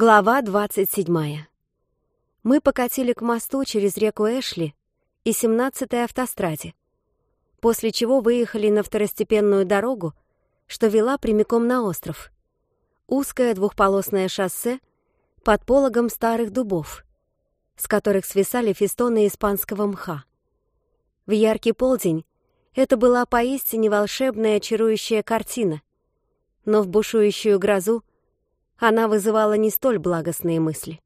Глава 27. Мы покатили к мосту через реку Эшли и 17-й автостраде, после чего выехали на второстепенную дорогу, что вела прямиком на остров. Узкое двухполосное шоссе под пологом старых дубов, с которых свисали фестоны испанского мха. В яркий полдень это была поистине волшебная чарующая картина, но в бушующую грозу она вызывала не столь благостные мысли.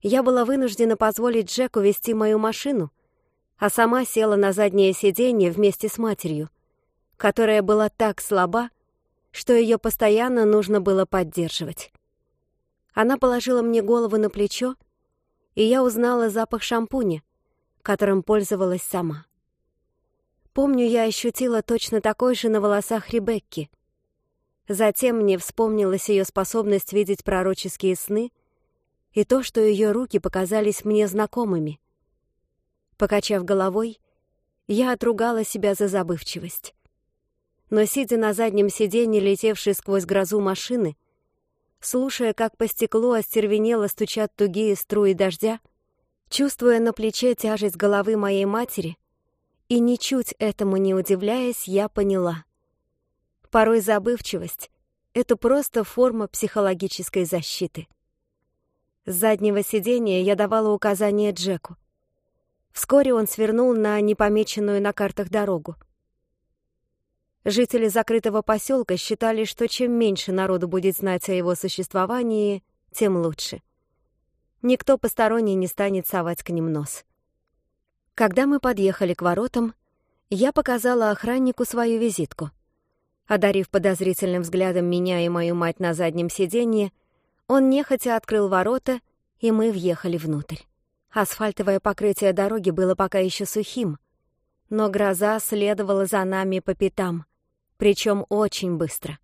Я была вынуждена позволить Джеку вести мою машину, а сама села на заднее сиденье вместе с матерью, которая была так слаба, что ее постоянно нужно было поддерживать. Она положила мне голову на плечо, и я узнала запах шампуня, которым пользовалась сама. Помню, я ощутила точно такой же на волосах Ребекки — Затем мне вспомнилась ее способность видеть пророческие сны и то, что ее руки показались мне знакомыми. Покачав головой, я отругала себя за забывчивость. Но, сидя на заднем сиденье, летевшей сквозь грозу машины, слушая, как по стеклу остервенело стучат тугие струи дождя, чувствуя на плече тяжесть головы моей матери, и ничуть этому не удивляясь, я поняла. Порой забывчивость это просто форма психологической защиты. С заднего сидения я давала указания Джеку. Вскоре он свернул на непомеченную на картах дорогу. Жители закрытого поселка считали, что чем меньше народу будет знать о его существовании, тем лучше. Никто посторонний не станет совать к ним нос. Когда мы подъехали к воротам, я показала охраннику свою визитку — Одарив подозрительным взглядом меня и мою мать на заднем сиденье, он нехотя открыл ворота, и мы въехали внутрь. Асфальтовое покрытие дороги было пока еще сухим, но гроза следовала за нами по пятам, причем очень быстро.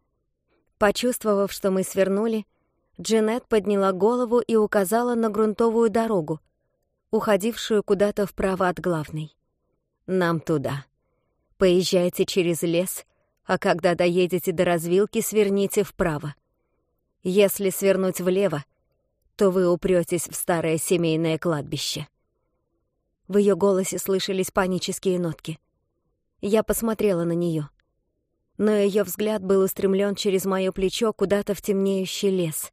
Почувствовав, что мы свернули, Джинет подняла голову и указала на грунтовую дорогу, уходившую куда-то вправо от главной. «Нам туда. Поезжайте через лес», — а когда доедете до развилки, сверните вправо. Если свернуть влево, то вы упретесь в старое семейное кладбище». В ее голосе слышались панические нотки. Я посмотрела на нее, но ее взгляд был устремлен через мое плечо куда-то в темнеющий лес.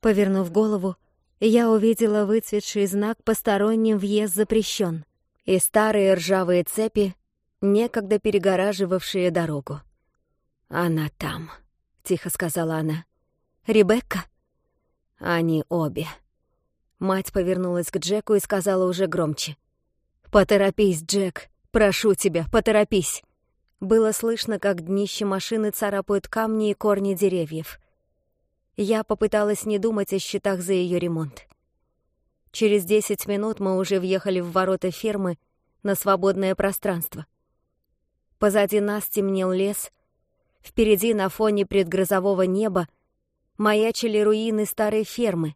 Повернув голову, я увидела выцветший знак «Посторонним въезд запрещен» и старые ржавые цепи, некогда перегораживавшие дорогу. «Она там», — тихо сказала она. «Ребекка?» «Они обе». Мать повернулась к Джеку и сказала уже громче. «Поторопись, Джек! Прошу тебя, поторопись!» Было слышно, как днище машины царапают камни и корни деревьев. Я попыталась не думать о счетах за ее ремонт. Через десять минут мы уже въехали в ворота фермы на свободное пространство. Позади нас темнел лес, Впереди на фоне предгрозового неба маячили руины старой фермы,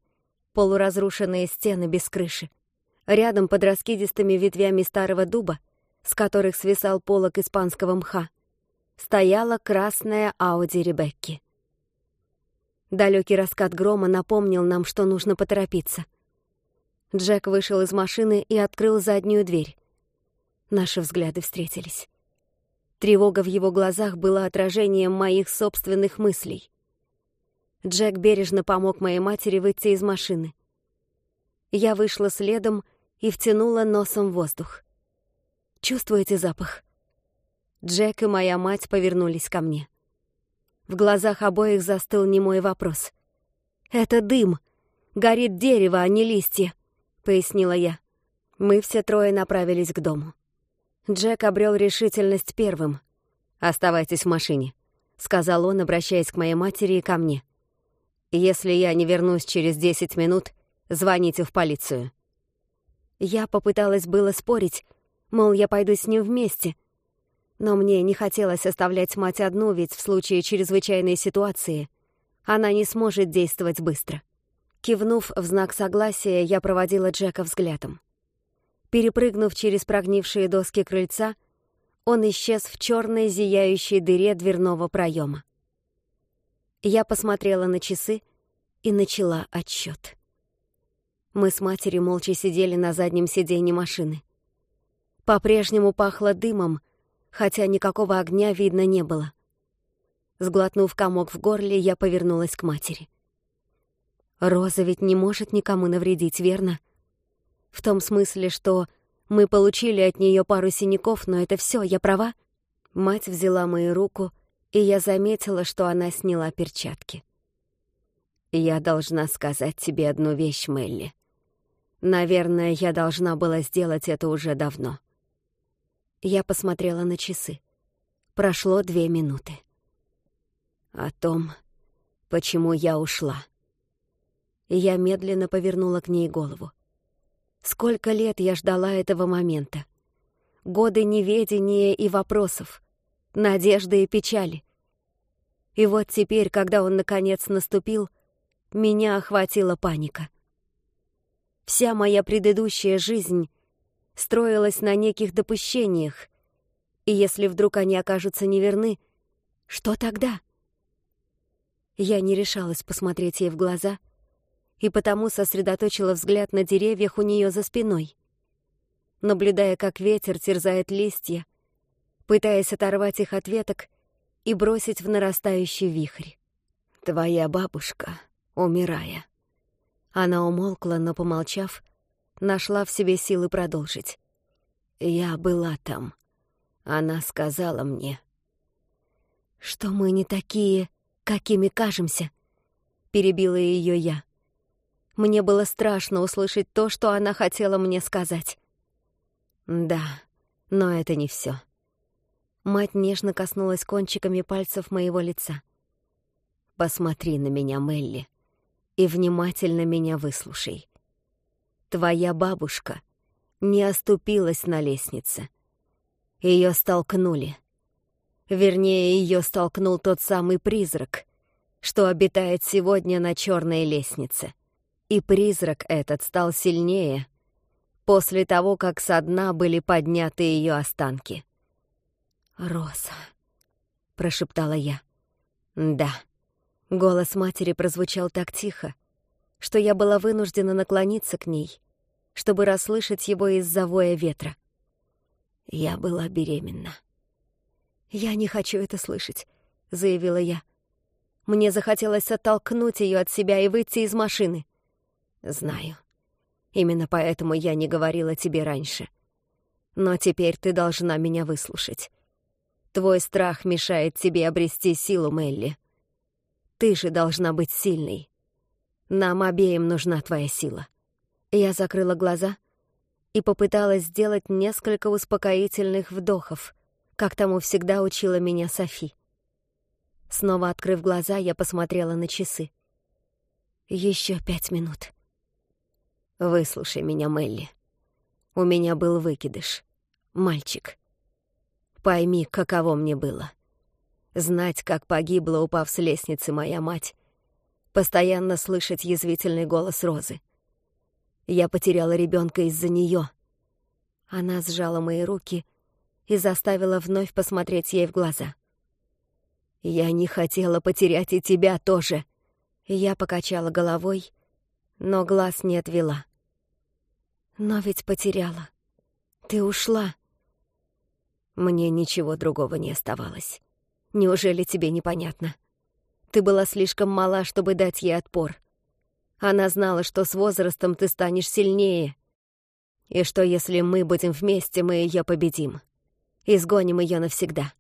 полуразрушенные стены без крыши. Рядом под раскидистыми ветвями старого дуба, с которых свисал полог испанского мха, стояла красная Ауди Ребекки. Далёкий раскат грома напомнил нам, что нужно поторопиться. Джек вышел из машины и открыл заднюю дверь. Наши взгляды встретились. Тревога в его глазах была отражением моих собственных мыслей. Джек бережно помог моей матери выйти из машины. Я вышла следом и втянула носом воздух. «Чувствуете запах?» Джек и моя мать повернулись ко мне. В глазах обоих застыл немой вопрос. «Это дым! Горит дерево, а не листья!» — пояснила я. Мы все трое направились к дому. Джек обрел решительность первым. «Оставайтесь в машине», — сказал он, обращаясь к моей матери и ко мне. «Если я не вернусь через 10 минут, звоните в полицию». Я попыталась было спорить, мол, я пойду с ним вместе. Но мне не хотелось оставлять мать одну, ведь в случае чрезвычайной ситуации она не сможет действовать быстро. Кивнув в знак согласия, я проводила Джека взглядом. Перепрыгнув через прогнившие доски крыльца, он исчез в черной зияющей дыре дверного проема. Я посмотрела на часы и начала отсчет. Мы с матерью молча сидели на заднем сиденье машины. По-прежнему пахло дымом, хотя никакого огня видно не было. Сглотнув комок в горле, я повернулась к матери. «Роза ведь не может никому навредить, верно?» В том смысле, что мы получили от нее пару синяков, но это все, я права? Мать взяла мою руку, и я заметила, что она сняла перчатки. «Я должна сказать тебе одну вещь, Мелли. Наверное, я должна была сделать это уже давно». Я посмотрела на часы. Прошло две минуты. «О том, почему я ушла». Я медленно повернула к ней голову. Сколько лет я ждала этого момента. Годы неведения и вопросов, надежды и печали. И вот теперь, когда он наконец наступил, меня охватила паника. Вся моя предыдущая жизнь строилась на неких допущениях, и если вдруг они окажутся неверны, что тогда? Я не решалась посмотреть ей в глаза — и потому сосредоточила взгляд на деревьях у нее за спиной. Наблюдая, как ветер терзает листья, пытаясь оторвать их от веток и бросить в нарастающий вихрь. «Твоя бабушка, умирая». Она умолкла, но, помолчав, нашла в себе силы продолжить. «Я была там. Она сказала мне». «Что мы не такие, какими кажемся», — перебила ее я. Мне было страшно услышать то, что она хотела мне сказать. Да, но это не все. Мать нежно коснулась кончиками пальцев моего лица. «Посмотри на меня, Мелли, и внимательно меня выслушай. Твоя бабушка не оступилась на лестнице. Ее столкнули. Вернее, ее столкнул тот самый призрак, что обитает сегодня на черной лестнице и призрак этот стал сильнее после того, как со дна были подняты ее останки. «Роса», — прошептала я. «Да». Голос матери прозвучал так тихо, что я была вынуждена наклониться к ней, чтобы расслышать его из-за воя ветра. Я была беременна. «Я не хочу это слышать», — заявила я. Мне захотелось оттолкнуть ее от себя и выйти из машины. Знаю. Именно поэтому я не говорила тебе раньше. Но теперь ты должна меня выслушать. Твой страх мешает тебе обрести силу, Мелли. Ты же должна быть сильной. Нам обеим нужна твоя сила. Я закрыла глаза и попыталась сделать несколько успокоительных вдохов, как тому всегда учила меня Софи. Снова открыв глаза, я посмотрела на часы. Еще пять минут. «Выслушай меня, Мелли. У меня был выкидыш. Мальчик. Пойми, каково мне было. Знать, как погибла, упав с лестницы, моя мать. Постоянно слышать язвительный голос Розы. Я потеряла ребенка из-за нее. Она сжала мои руки и заставила вновь посмотреть ей в глаза. «Я не хотела потерять и тебя тоже!» Я покачала головой, но глаз не отвела. Но ведь потеряла. Ты ушла. Мне ничего другого не оставалось. Неужели тебе непонятно? Ты была слишком мала, чтобы дать ей отпор. Она знала, что с возрастом ты станешь сильнее. И что если мы будем вместе, мы ее победим. Изгоним ее навсегда.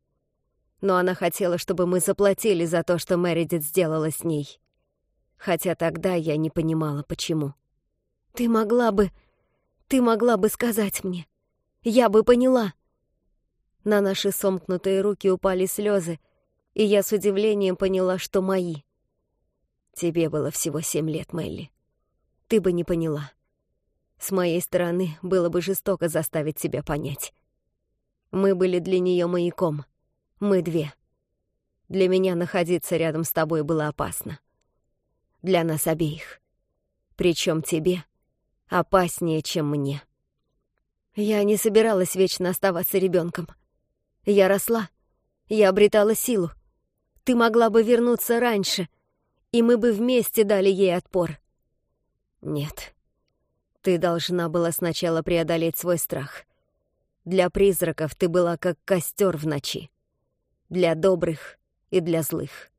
Но она хотела, чтобы мы заплатили за то, что Мэридит сделала с ней. Хотя тогда я не понимала, почему. Ты могла бы... Ты могла бы сказать мне. Я бы поняла. На наши сомкнутые руки упали слезы, и я с удивлением поняла, что мои. Тебе было всего семь лет, Мелли. Ты бы не поняла. С моей стороны было бы жестоко заставить тебя понять. Мы были для нее маяком. Мы две. Для меня находиться рядом с тобой было опасно. Для нас обеих. Причем тебе опаснее, чем мне. Я не собиралась вечно оставаться ребенком. Я росла, я обретала силу. Ты могла бы вернуться раньше, и мы бы вместе дали ей отпор. Нет, ты должна была сначала преодолеть свой страх. Для призраков ты была как костер в ночи. Для добрых и для злых.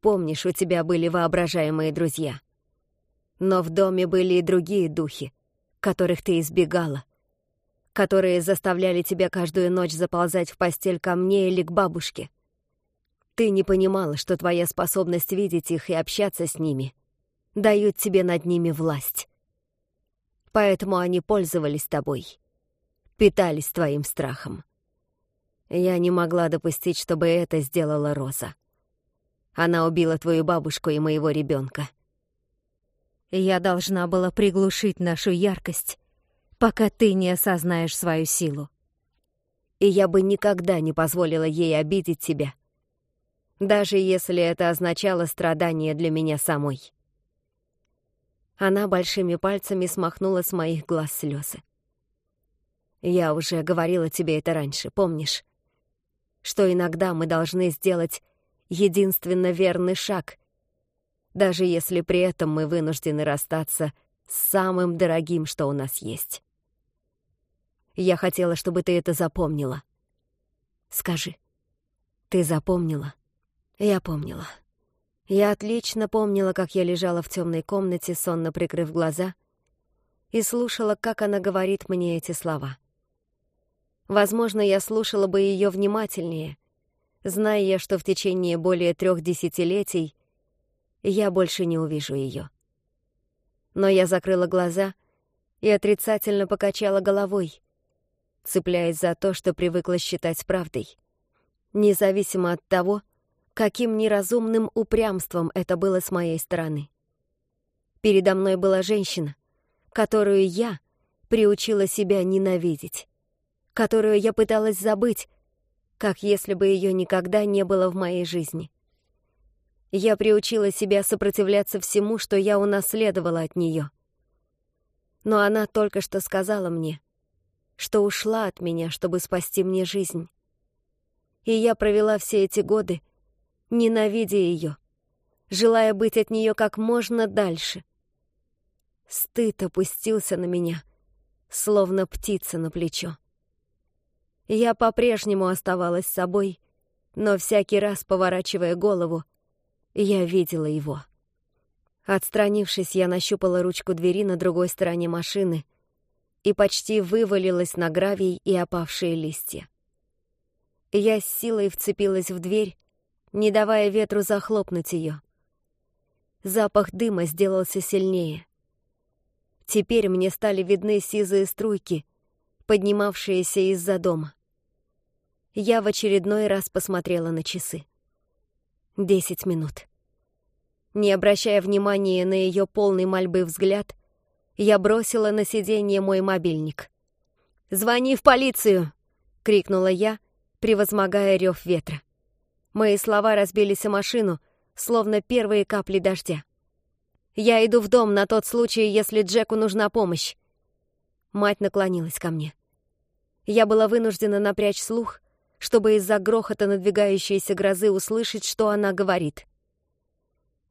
Помнишь, у тебя были воображаемые друзья — но в доме были и другие духи, которых ты избегала, которые заставляли тебя каждую ночь заползать в постель ко мне или к бабушке. Ты не понимала, что твоя способность видеть их и общаться с ними дают тебе над ними власть. Поэтому они пользовались тобой, питались твоим страхом. Я не могла допустить, чтобы это сделала Роза. Она убила твою бабушку и моего ребенка. Я должна была приглушить нашу яркость, пока ты не осознаешь свою силу. И я бы никогда не позволила ей обидеть тебя, даже если это означало страдание для меня самой. Она большими пальцами смахнула с моих глаз слезы. Я уже говорила тебе это раньше, помнишь? Что иногда мы должны сделать единственно верный шаг — даже если при этом мы вынуждены расстаться с самым дорогим, что у нас есть. Я хотела, чтобы ты это запомнила. Скажи, ты запомнила? Я помнила. Я отлично помнила, как я лежала в темной комнате, сонно прикрыв глаза, и слушала, как она говорит мне эти слова. Возможно, я слушала бы ее внимательнее, зная, что в течение более трех десятилетий я больше не увижу ее. Но я закрыла глаза и отрицательно покачала головой, цепляясь за то, что привыкла считать правдой. Независимо от того, каким неразумным упрямством это было с моей стороны. Передо мной была женщина, которую я приучила себя ненавидеть, которую я пыталась забыть, как если бы ее никогда не было в моей жизни. Я приучила себя сопротивляться всему, что я унаследовала от нее. Но она только что сказала мне, что ушла от меня, чтобы спасти мне жизнь. И я провела все эти годы, ненавидя ее, желая быть от нее как можно дальше. Стыд опустился на меня, словно птица на плечо. Я по-прежнему оставалась собой, но всякий раз, поворачивая голову, я видела его. Отстранившись, я нащупала ручку двери на другой стороне машины и почти вывалилась на гравий и опавшие листья. Я с силой вцепилась в дверь, не давая ветру захлопнуть ее. Запах дыма сделался сильнее. Теперь мне стали видны сизые струйки, поднимавшиеся из-за дома. Я в очередной раз посмотрела на часы. 10 минут. Не обращая внимания на ее полный мольбы взгляд, я бросила на сиденье мой мобильник. «Звони в полицию!» — крикнула я, превозмогая рев ветра. Мои слова разбились о машину, словно первые капли дождя. «Я иду в дом на тот случай, если Джеку нужна помощь!» Мать наклонилась ко мне. Я была вынуждена напрячь слух, чтобы из-за грохота надвигающейся грозы услышать, что она говорит.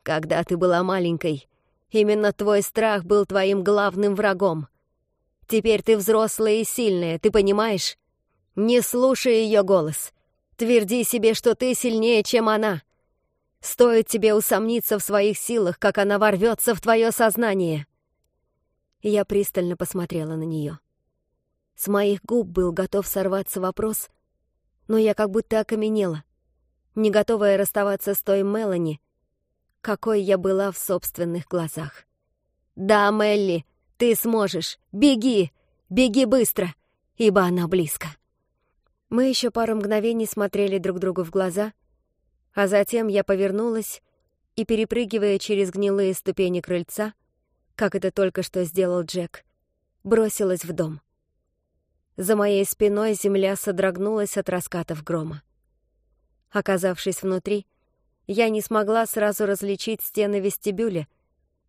«Когда ты была маленькой, именно твой страх был твоим главным врагом. Теперь ты взрослая и сильная, ты понимаешь? Не слушай ее голос. Тверди себе, что ты сильнее, чем она. Стоит тебе усомниться в своих силах, как она ворвется в твое сознание». Я пристально посмотрела на нее. С моих губ был готов сорваться вопрос — но я как будто окаменела, не готовая расставаться с той Мелани, какой я была в собственных глазах. «Да, Мелли, ты сможешь! Беги! Беги быстро! Ибо она близко!» Мы еще пару мгновений смотрели друг другу в глаза, а затем я повернулась и, перепрыгивая через гнилые ступени крыльца, как это только что сделал Джек, бросилась в дом. За моей спиной земля содрогнулась от раскатов грома. Оказавшись внутри, я не смогла сразу различить стены вестибюля,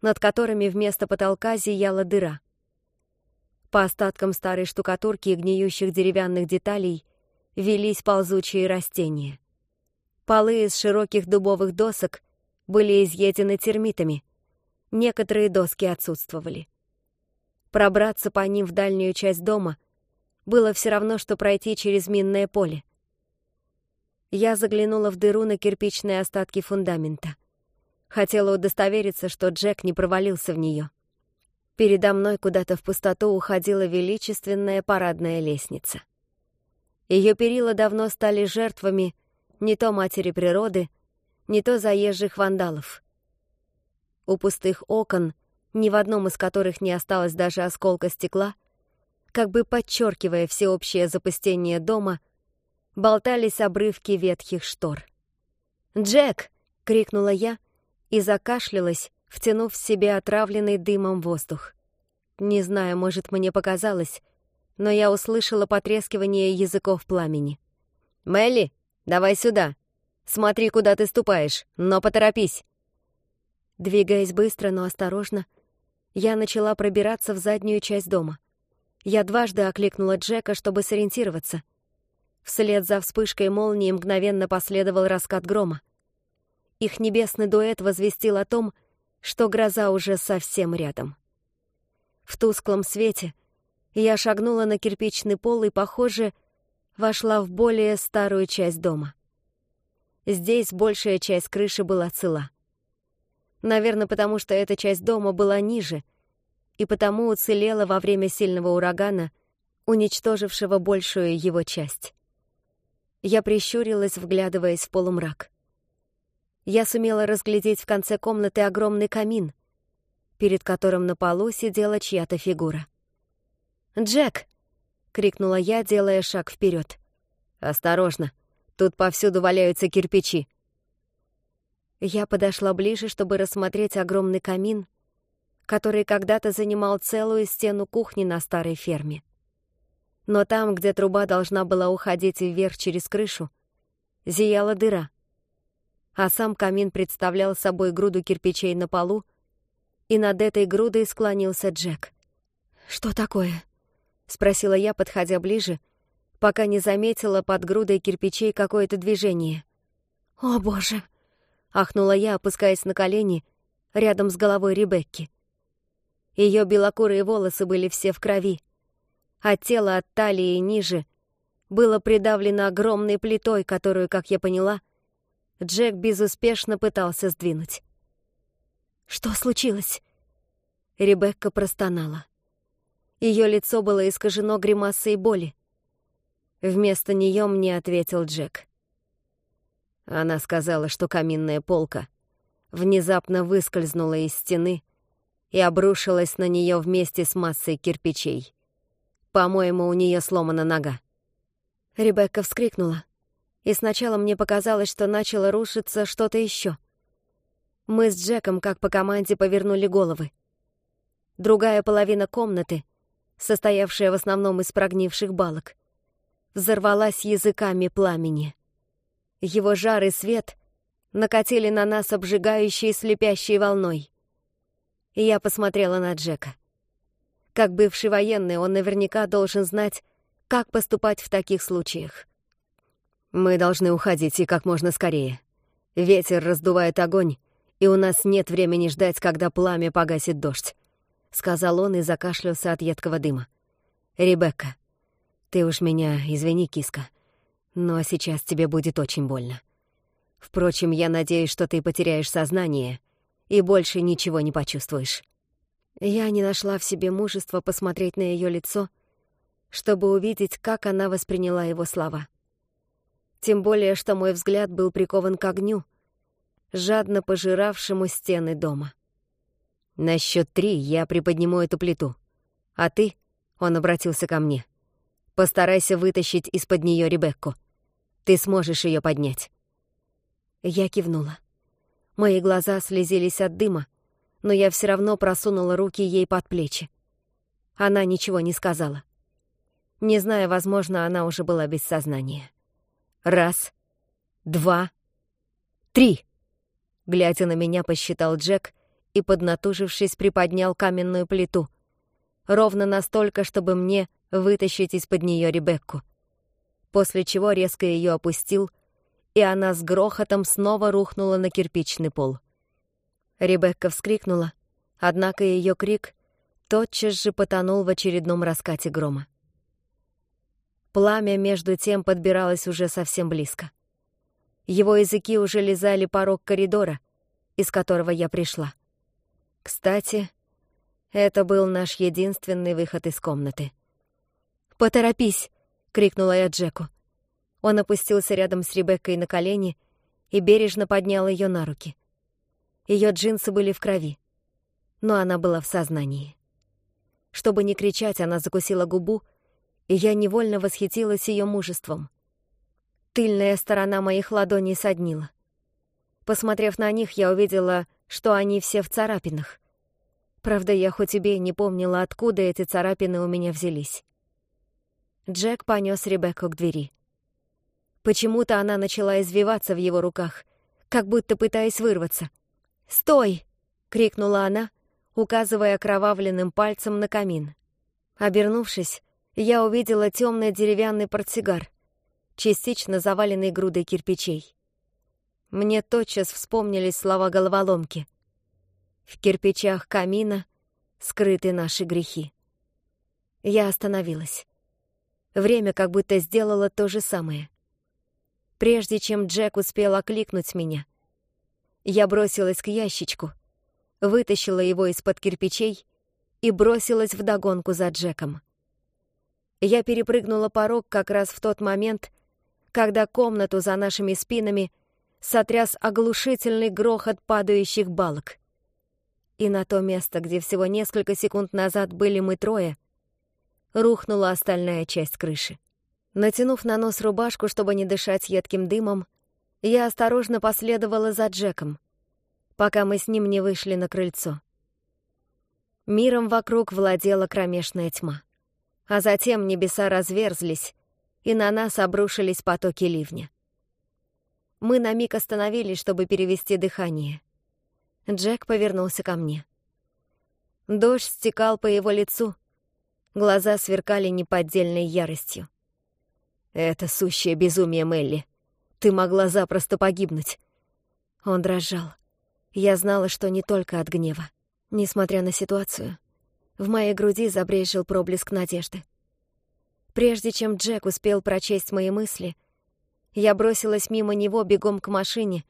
над которыми вместо потолка зияла дыра. По остаткам старой штукатурки и гниющих деревянных деталей велись ползучие растения. Полы из широких дубовых досок были изъедены термитами, некоторые доски отсутствовали. Пробраться по ним в дальнюю часть дома было все равно, что пройти через минное поле. Я заглянула в дыру на кирпичные остатки фундамента. Хотела удостовериться, что Джек не провалился в нее. Передо мной куда-то в пустоту уходила величественная парадная лестница. Ее перила давно стали жертвами не то матери природы, не то заезжих вандалов. У пустых окон, ни в одном из которых не осталось даже осколка стекла — как бы подчеркивая всеобщее запустение дома, болтались обрывки ветхих штор. «Джек!» — крикнула я и закашлялась, втянув в себя отравленный дымом воздух. Не знаю, может, мне показалось, но я услышала потрескивание языков пламени. «Мелли, давай сюда! Смотри, куда ты ступаешь, но поторопись!» Двигаясь быстро, но осторожно, я начала пробираться в заднюю часть дома. Я дважды окликнула Джека, чтобы сориентироваться. Вслед за вспышкой молнии мгновенно последовал раскат грома. Их небесный дуэт возвестил о том, что гроза уже совсем рядом. В тусклом свете я шагнула на кирпичный пол и, похоже, вошла в более старую часть дома. Здесь большая часть крыши была цела. Наверное, потому что эта часть дома была ниже — и потому уцелела во время сильного урагана, уничтожившего большую его часть. Я прищурилась, вглядываясь в полумрак. Я сумела разглядеть в конце комнаты огромный камин, перед которым на полу сидела чья-то фигура. «Джек!» — крикнула я, делая шаг вперед. «Осторожно! Тут повсюду валяются кирпичи!» Я подошла ближе, чтобы рассмотреть огромный камин, который когда-то занимал целую стену кухни на старой ферме. Но там, где труба должна была уходить вверх через крышу, зияла дыра. А сам камин представлял собой груду кирпичей на полу, и над этой грудой склонился Джек. «Что такое?» — спросила я, подходя ближе, пока не заметила под грудой кирпичей какое-то движение. «О, боже!» — ахнула я, опускаясь на колени рядом с головой Ребекки. Ее белокурые волосы были все в крови, а тело от талии ниже было придавлено огромной плитой, которую, как я поняла, Джек безуспешно пытался сдвинуть. «Что случилось?» Ребекка простонала. Ее лицо было искажено гримасой боли. Вместо нее мне ответил Джек. Она сказала, что каминная полка внезапно выскользнула из стены и обрушилась на нее вместе с массой кирпичей. По-моему, у нее сломана нога. Ребекка вскрикнула, и сначала мне показалось, что начало рушиться что-то еще. Мы с Джеком, как по команде, повернули головы. Другая половина комнаты, состоявшая в основном из прогнивших балок, взорвалась языками пламени. Его жар и свет накатили на нас обжигающей слепящей волной и я посмотрела на Джека. Как бывший военный, он наверняка должен знать, как поступать в таких случаях. «Мы должны уходить, и как можно скорее. Ветер раздувает огонь, и у нас нет времени ждать, когда пламя погасит дождь», — сказал он и закашлялся от едкого дыма. «Ребекка, ты уж меня извини, киска, но сейчас тебе будет очень больно. Впрочем, я надеюсь, что ты потеряешь сознание, — и больше ничего не почувствуешь. Я не нашла в себе мужества посмотреть на ее лицо, чтобы увидеть, как она восприняла его слова. Тем более, что мой взгляд был прикован к огню, жадно пожиравшему стены дома. «На счёт три я приподниму эту плиту. А ты...» — он обратился ко мне. «Постарайся вытащить из-под неё Ребекку. Ты сможешь её поднять». Я кивнула. Мои глаза слезились от дыма, но я все равно просунула руки ей под плечи. Она ничего не сказала. Не знаю, возможно, она уже была без сознания. Раз, два, три. Глядя на меня, посчитал Джек и, поднатужившись, приподнял каменную плиту. Ровно настолько, чтобы мне вытащить из-под нее Ребекку. После чего резко ее опустил — и она с грохотом снова рухнула на кирпичный пол. Ребекка вскрикнула, однако ее крик тотчас же потонул в очередном раскате грома. Пламя между тем подбиралось уже совсем близко. Его языки уже лизали порог коридора, из которого я пришла. Кстати, это был наш единственный выход из комнаты. «Поторопись!» — крикнула я Джеку. Он опустился рядом с Ребеккой на колени и бережно поднял ее на руки. Ее джинсы были в крови, но она была в сознании. Чтобы не кричать, она закусила губу, и я невольно восхитилась ее мужеством. Тыльная сторона моих ладоней соднила. Посмотрев на них, я увидела, что они все в царапинах. Правда, я хоть и тебе не помнила, откуда эти царапины у меня взялись. Джек понёс Ребекку к двери. Почему-то она начала извиваться в его руках, как будто пытаясь вырваться. «Стой!» — крикнула она, указывая кровавленным пальцем на камин. Обернувшись, я увидела темный деревянный портсигар, частично заваленный грудой кирпичей. Мне тотчас вспомнились слова головоломки. «В кирпичах камина скрыты наши грехи». Я остановилась. Время как будто сделало то же самое прежде чем Джек успел окликнуть меня. Я бросилась к ящичку, вытащила его из-под кирпичей и бросилась вдогонку за Джеком. Я перепрыгнула порог как раз в тот момент, когда комнату за нашими спинами сотряс оглушительный грохот падающих балок. И на то место, где всего несколько секунд назад были мы трое, рухнула остальная часть крыши. Натянув на нос рубашку, чтобы не дышать едким дымом, я осторожно последовала за Джеком, пока мы с ним не вышли на крыльцо. Миром вокруг владела кромешная тьма. А затем небеса разверзлись, и на нас обрушились потоки ливня. Мы на миг остановились, чтобы перевести дыхание. Джек повернулся ко мне. Дождь стекал по его лицу. Глаза сверкали неподдельной яростью. Это сущее безумие, Мелли. Ты могла запросто погибнуть. Он дрожал. Я знала, что не только от гнева. Несмотря на ситуацию, в моей груди забрежил проблеск надежды. Прежде чем Джек успел прочесть мои мысли, я бросилась мимо него бегом к машине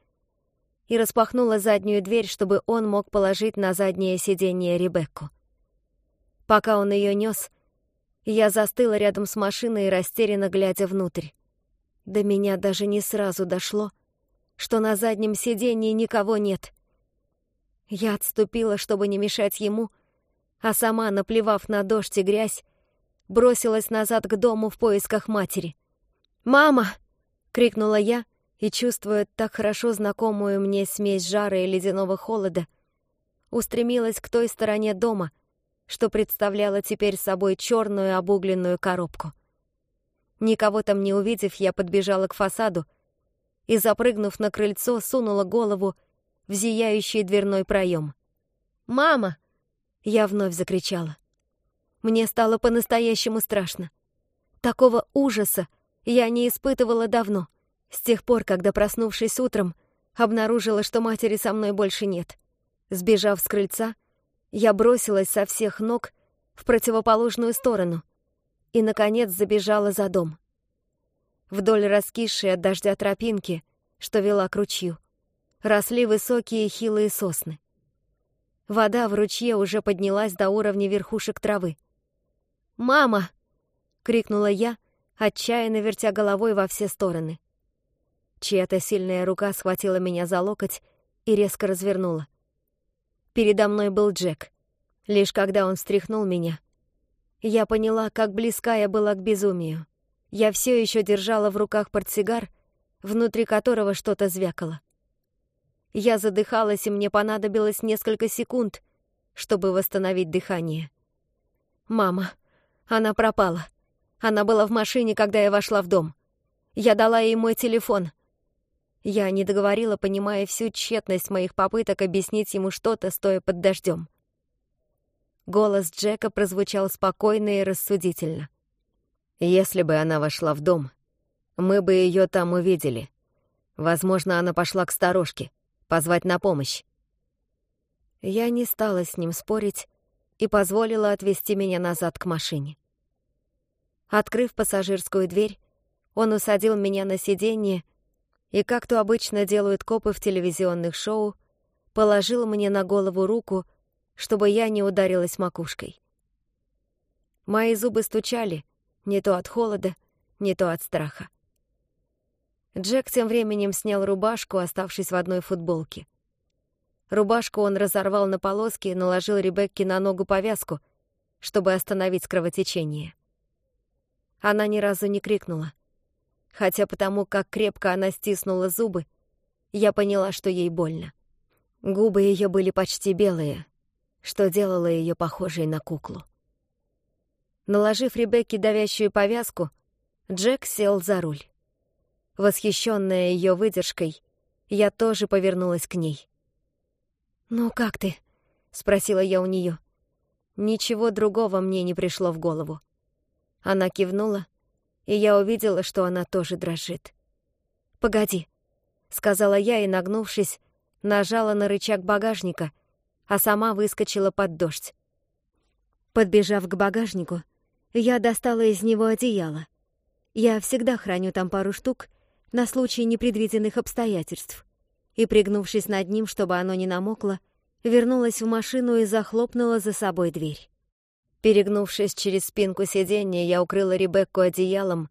и распахнула заднюю дверь, чтобы он мог положить на заднее сиденье Ребекку. Пока он ее нес, я застыла рядом с машиной, растерянно глядя внутрь. До меня даже не сразу дошло, что на заднем сиденье никого нет. Я отступила, чтобы не мешать ему, а сама, наплевав на дождь и грязь, бросилась назад к дому в поисках матери. «Мама!» — крикнула я, и, чувствуя так хорошо знакомую мне смесь жара и ледяного холода, устремилась к той стороне дома — что представляла теперь собой черную обугленную коробку. Никого там не увидев, я подбежала к фасаду и, запрыгнув на крыльцо, сунула голову в зияющий дверной проем. «Мама!» — я вновь закричала. Мне стало по-настоящему страшно. Такого ужаса я не испытывала давно, с тех пор, когда, проснувшись утром, обнаружила, что матери со мной больше нет. Сбежав с крыльца, я бросилась со всех ног в противоположную сторону и, наконец, забежала за дом. Вдоль раскисшей от дождя тропинки, что вела к ручью, росли высокие хилые сосны. Вода в ручье уже поднялась до уровня верхушек травы. «Мама!» — крикнула я, отчаянно вертя головой во все стороны. Чья-то сильная рука схватила меня за локоть и резко развернула. Передо мной был Джек. Лишь когда он встряхнул меня, я поняла, как близка я была к безумию. Я все еще держала в руках портсигар, внутри которого что-то звякало. Я задыхалась, и мне понадобилось несколько секунд, чтобы восстановить дыхание. «Мама, она пропала. Она была в машине, когда я вошла в дом. Я дала ей мой телефон. Я не договорила, понимая всю тщетность моих попыток объяснить ему что-то, стоя под дождем. Голос Джека прозвучал спокойно и рассудительно. «Если бы она вошла в дом, мы бы ее там увидели. Возможно, она пошла к старушке, позвать на помощь». Я не стала с ним спорить и позволила отвезти меня назад к машине. Открыв пассажирскую дверь, он усадил меня на сиденье, и, как то обычно делают копы в телевизионных шоу, положил мне на голову руку, чтобы я не ударилась макушкой. Мои зубы стучали, не то от холода, не то от страха. Джек тем временем снял рубашку, оставшись в одной футболке. Рубашку он разорвал на полоски и наложил Ребекке на ногу повязку, чтобы остановить кровотечение. Она ни разу не крикнула — Хотя потому, как крепко она стиснула зубы, я поняла, что ей больно. Губы ее были почти белые, что делало ее похожей на куклу. Наложив Ребекке давящую повязку, Джек сел за руль. Восхищенная ее выдержкой, я тоже повернулась к ней. «Ну как ты?» — спросила я у нее. Ничего другого мне не пришло в голову. Она кивнула, и я увидела, что она тоже дрожит. «Погоди», — сказала я и, нагнувшись, нажала на рычаг багажника, а сама выскочила под дождь. Подбежав к багажнику, я достала из него одеяло. Я всегда храню там пару штук на случай непредвиденных обстоятельств. И, пригнувшись над ним, чтобы оно не намокло, вернулась в машину и захлопнула за собой дверь. Перегнувшись через спинку сиденья, я укрыла Ребекку одеялом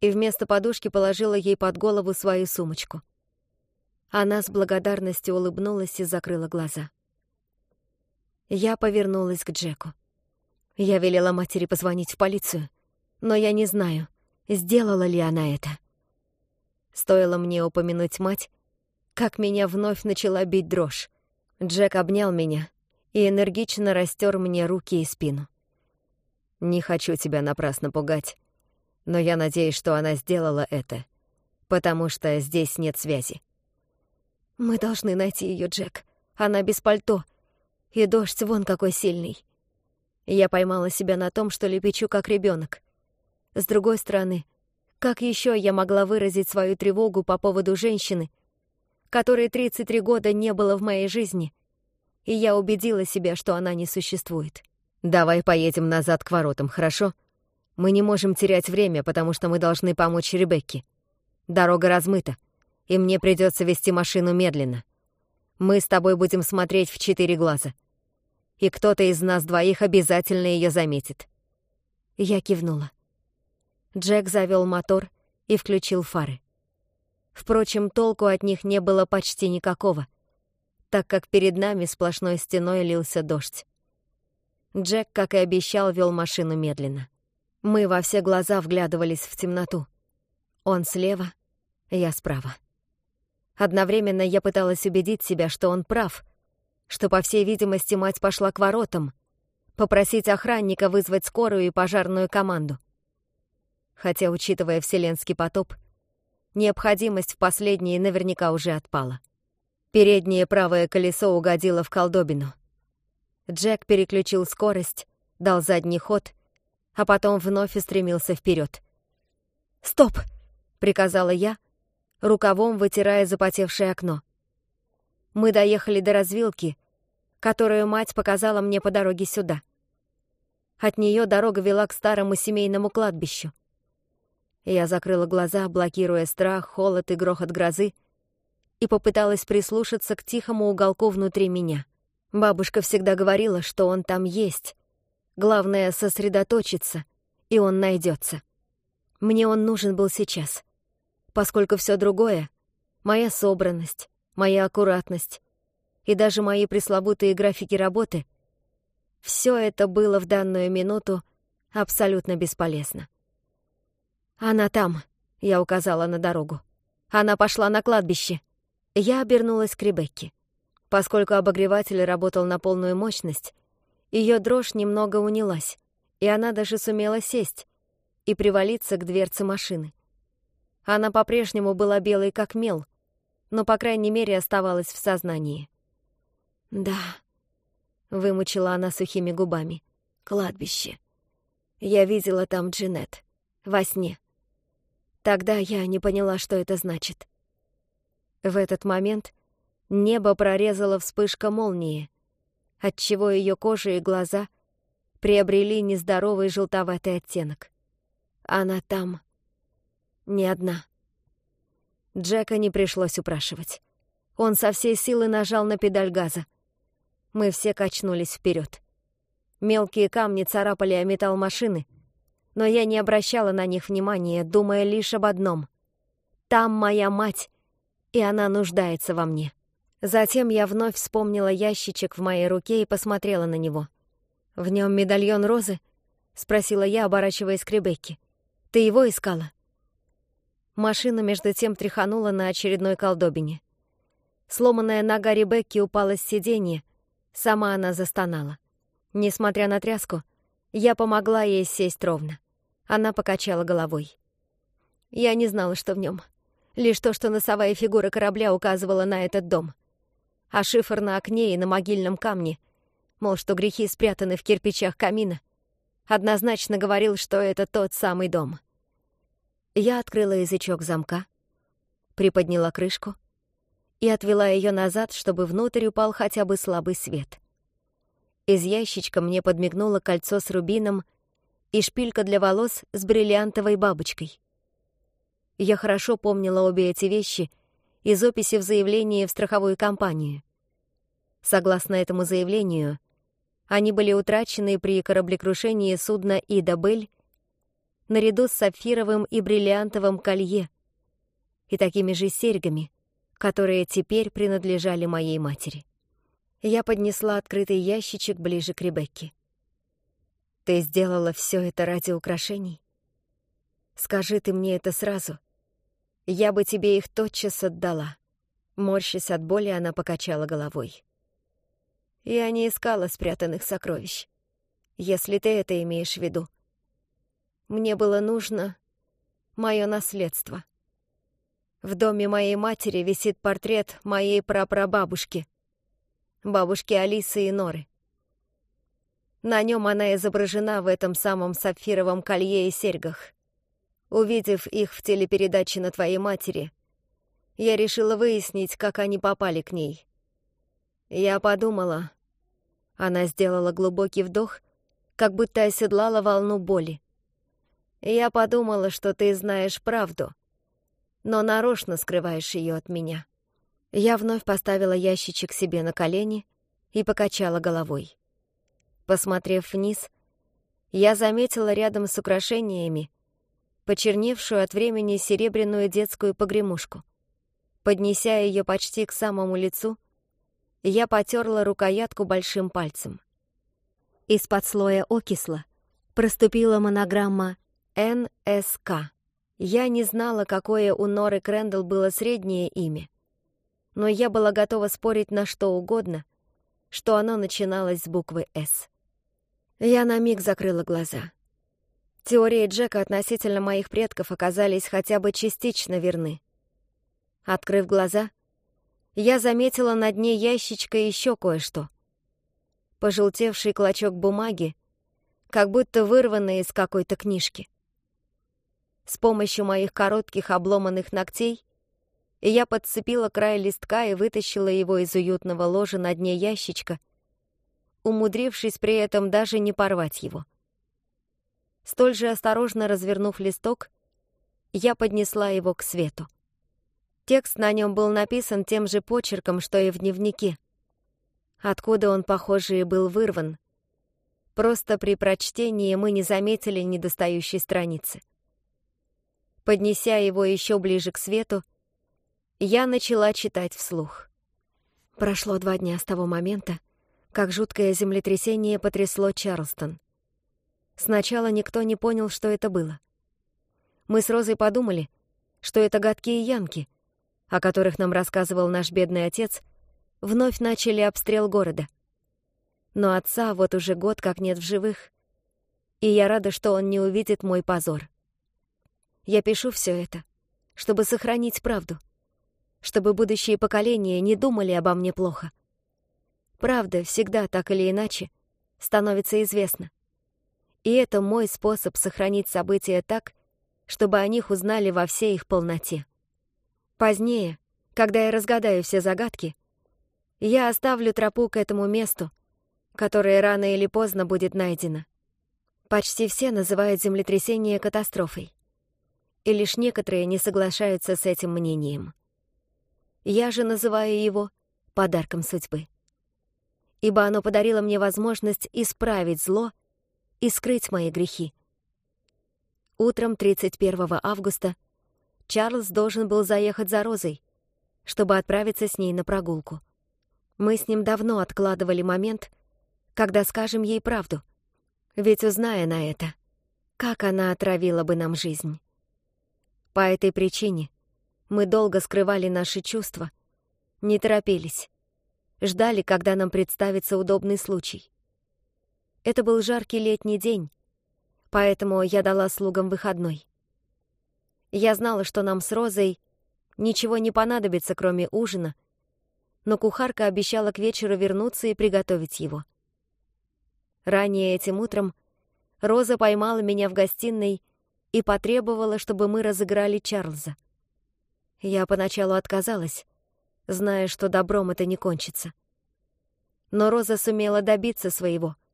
и вместо подушки положила ей под голову свою сумочку. Она с благодарностью улыбнулась и закрыла глаза. Я повернулась к Джеку. Я велела матери позвонить в полицию, но я не знаю, сделала ли она это. Стоило мне упомянуть мать, как меня вновь начала бить дрожь. Джек обнял меня и энергично растер мне руки и спину. Не хочу тебя напрасно пугать, но я надеюсь, что она сделала это, потому что здесь нет связи. Мы должны найти ее, Джек. Она без пальто, и дождь вон какой сильный. Я поймала себя на том, что лепечу как ребенок. С другой стороны, как еще я могла выразить свою тревогу по поводу женщины, которой 33 года не было в моей жизни, и я убедила себя, что она не существует. Давай поедем назад к воротам, хорошо? Мы не можем терять время, потому что мы должны помочь Ребекке. Дорога размыта, и мне придется вести машину медленно. Мы с тобой будем смотреть в четыре глаза. И кто-то из нас двоих обязательно ее заметит. Я кивнула. Джек завел мотор и включил фары. Впрочем, толку от них не было почти никакого, так как перед нами сплошной стеной лился дождь. Джек, как и обещал, вел машину медленно. Мы во все глаза вглядывались в темноту. Он слева, я справа. Одновременно я пыталась убедить себя, что он прав, что, по всей видимости, мать пошла к воротам, попросить охранника вызвать скорую и пожарную команду. Хотя, учитывая вселенский потоп, необходимость в последней наверняка уже отпала. Переднее правое колесо угодило в колдобину. Джек переключил скорость, дал задний ход, а потом вновь устремился вперед. «Стоп!» — приказала я, рукавом вытирая запотевшее окно. Мы доехали до развилки, которую мать показала мне по дороге сюда. От нее дорога вела к старому семейному кладбищу. Я закрыла глаза, блокируя страх, холод и грохот грозы, и попыталась прислушаться к тихому уголку внутри меня — Бабушка всегда говорила, что он там есть. Главное — сосредоточиться, и он найдется. Мне он нужен был сейчас, поскольку все другое — моя собранность, моя аккуратность и даже мои пресловутые графики работы — все это было в данную минуту абсолютно бесполезно. «Она там», — я указала на дорогу. «Она пошла на кладбище». Я обернулась к Ребекке поскольку обогреватель работал на полную мощность, ее дрожь немного унялась, и она даже сумела сесть и привалиться к дверце машины. Она по-прежнему была белой как мел, но, по крайней мере, оставалась в сознании. «Да», — вымучила она сухими губами, — «кладбище. Я видела там Джинет. Во сне. Тогда я не поняла, что это значит». В этот момент Небо прорезало вспышка молнии, отчего ее кожа и глаза приобрели нездоровый желтоватый оттенок. Она там. Не одна. Джека не пришлось упрашивать. Он со всей силы нажал на педаль газа. Мы все качнулись вперед. Мелкие камни царапали о металл машины, но я не обращала на них внимания, думая лишь об одном. Там моя мать, и она нуждается во мне. Затем я вновь вспомнила ящичек в моей руке и посмотрела на него. «В нем медальон розы?» — спросила я, оборачиваясь к Ребекке. «Ты его искала?» Машина между тем тряханула на очередной колдобине. Сломанная нога Ребекки упала с сиденья, сама она застонала. Несмотря на тряску, я помогла ей сесть ровно. Она покачала головой. Я не знала, что в нем. Лишь то, что носовая фигура корабля указывала на этот дом а шифр на окне и на могильном камне, мол, что грехи спрятаны в кирпичах камина, однозначно говорил, что это тот самый дом. Я открыла язычок замка, приподняла крышку и отвела ее назад, чтобы внутрь упал хотя бы слабый свет. Из ящичка мне подмигнуло кольцо с рубином и шпилька для волос с бриллиантовой бабочкой. Я хорошо помнила обе эти вещи — из описи в заявлении в страховую компанию. Согласно этому заявлению, они были утрачены при кораблекрушении судна «Ида Бель» наряду с сапфировым и бриллиантовым колье и такими же серьгами, которые теперь принадлежали моей матери. Я поднесла открытый ящичек ближе к Ребекке. «Ты сделала все это ради украшений? Скажи ты мне это сразу», я бы тебе их тотчас отдала». Морщась от боли, она покачала головой. «Я не искала спрятанных сокровищ, если ты это имеешь в виду. Мне было нужно мое наследство. В доме моей матери висит портрет моей прапрабабушки, бабушки Алисы и Норы. На нем она изображена в этом самом сапфировом колье и серьгах. Увидев их в телепередаче на твоей матери, я решила выяснить, как они попали к ней. Я подумала... Она сделала глубокий вдох, как будто оседлала волну боли. Я подумала, что ты знаешь правду, но нарочно скрываешь ее от меня. Я вновь поставила ящичек себе на колени и покачала головой. Посмотрев вниз, я заметила рядом с украшениями почерневшую от времени серебряную детскую погремушку. Поднеся ее почти к самому лицу, я потерла рукоятку большим пальцем. Из-под слоя окисла проступила монограмма «НСК». Я не знала, какое у Норы Крэндалл было среднее имя, но я была готова спорить на что угодно, что оно начиналось с буквы «С». Я на миг закрыла глаза. Теории Джека относительно моих предков оказались хотя бы частично верны. Открыв глаза, я заметила на дне ящичка еще кое-что. Пожелтевший клочок бумаги, как будто вырванный из какой-то книжки. С помощью моих коротких обломанных ногтей я подцепила край листка и вытащила его из уютного ложа на дне ящичка, умудрившись при этом даже не порвать его. — столь же осторожно развернув листок, я поднесла его к свету. Текст на нем был написан тем же почерком, что и в дневнике. Откуда он, похоже, и был вырван. Просто при прочтении мы не заметили недостающей страницы. Поднеся его еще ближе к свету, я начала читать вслух. Прошло два дня с того момента, как жуткое землетрясение потрясло Чарлстон. Сначала никто не понял, что это было. Мы с Розой подумали, что это гадкие ямки, о которых нам рассказывал наш бедный отец, вновь начали обстрел города. Но отца вот уже год как нет в живых, и я рада, что он не увидит мой позор. Я пишу все это, чтобы сохранить правду, чтобы будущие поколения не думали обо мне плохо. Правда всегда, так или иначе, становится известна. И это мой способ сохранить события так, чтобы о них узнали во всей их полноте. Позднее, когда я разгадаю все загадки, я оставлю тропу к этому месту, которое рано или поздно будет найдено. Почти все называют землетрясение катастрофой, и лишь некоторые не соглашаются с этим мнением. Я же называю его подарком судьбы, ибо оно подарило мне возможность исправить зло, и скрыть мои грехи. Утром 31 августа Чарльз должен был заехать за Розой, чтобы отправиться с ней на прогулку. Мы с ним давно откладывали момент, когда скажем ей правду, ведь, узная на это, как она отравила бы нам жизнь. По этой причине мы долго скрывали наши чувства, не торопились, ждали, когда нам представится удобный случай. Это был жаркий летний день, поэтому я дала слугам выходной. Я знала, что нам с Розой ничего не понадобится, кроме ужина, но кухарка обещала к вечеру вернуться и приготовить его. Ранее этим утром Роза поймала меня в гостиной и потребовала, чтобы мы разыграли Чарльза. Я поначалу отказалась, зная, что добром это не кончится. Но Роза сумела добиться своего —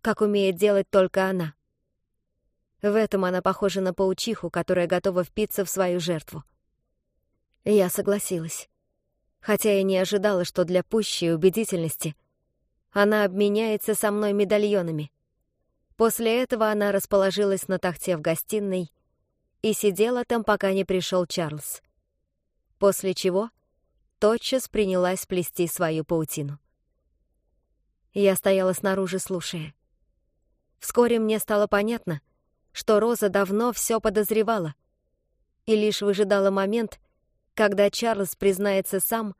как умеет делать только она. В этом она похожа на паучиху, которая готова впиться в свою жертву. Я согласилась. Хотя и не ожидала, что для пущей убедительности она обменяется со мной медальонами. После этого она расположилась на тахте в гостиной и сидела там, пока не пришел Чарльз. После чего тотчас принялась плести свою паутину. Я стояла снаружи, слушая. Вскоре мне стало понятно, что Роза давно все подозревала и лишь выжидала момент, когда Чарльз признается сам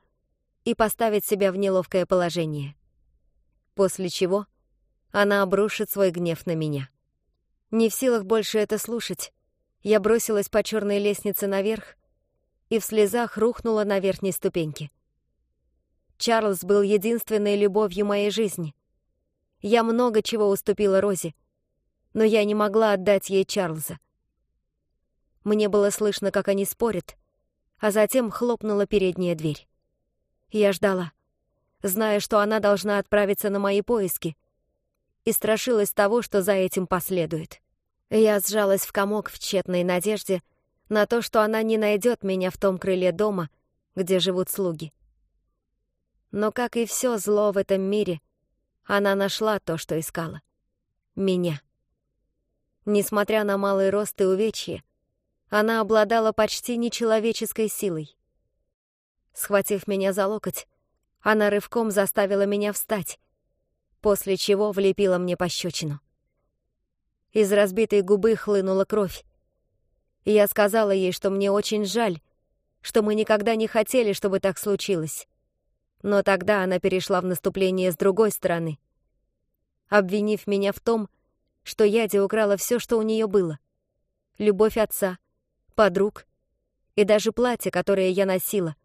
и поставит себя в неловкое положение. После чего она обрушит свой гнев на меня. Не в силах больше это слушать, я бросилась по черной лестнице наверх и в слезах рухнула на верхней ступеньке. Чарльз был единственной любовью моей жизни, я много чего уступила Розе, но я не могла отдать ей Чарльза. Мне было слышно, как они спорят, а затем хлопнула передняя дверь. Я ждала, зная, что она должна отправиться на мои поиски, и страшилась того, что за этим последует. Я сжалась в комок в тщетной надежде на то, что она не найдет меня в том крыле дома, где живут слуги. Но, как и все зло в этом мире, она нашла то, что искала. Меня. Несмотря на малый рост и увечье, она обладала почти нечеловеческой силой. Схватив меня за локоть, она рывком заставила меня встать, после чего влепила мне пощечину. Из разбитой губы хлынула кровь. Я сказала ей, что мне очень жаль, что мы никогда не хотели, чтобы так случилось. Но тогда она перешла в наступление с другой стороны, обвинив меня в том, что Яде украла все, что у нее было. Любовь отца, подруг и даже платье, которое я носила,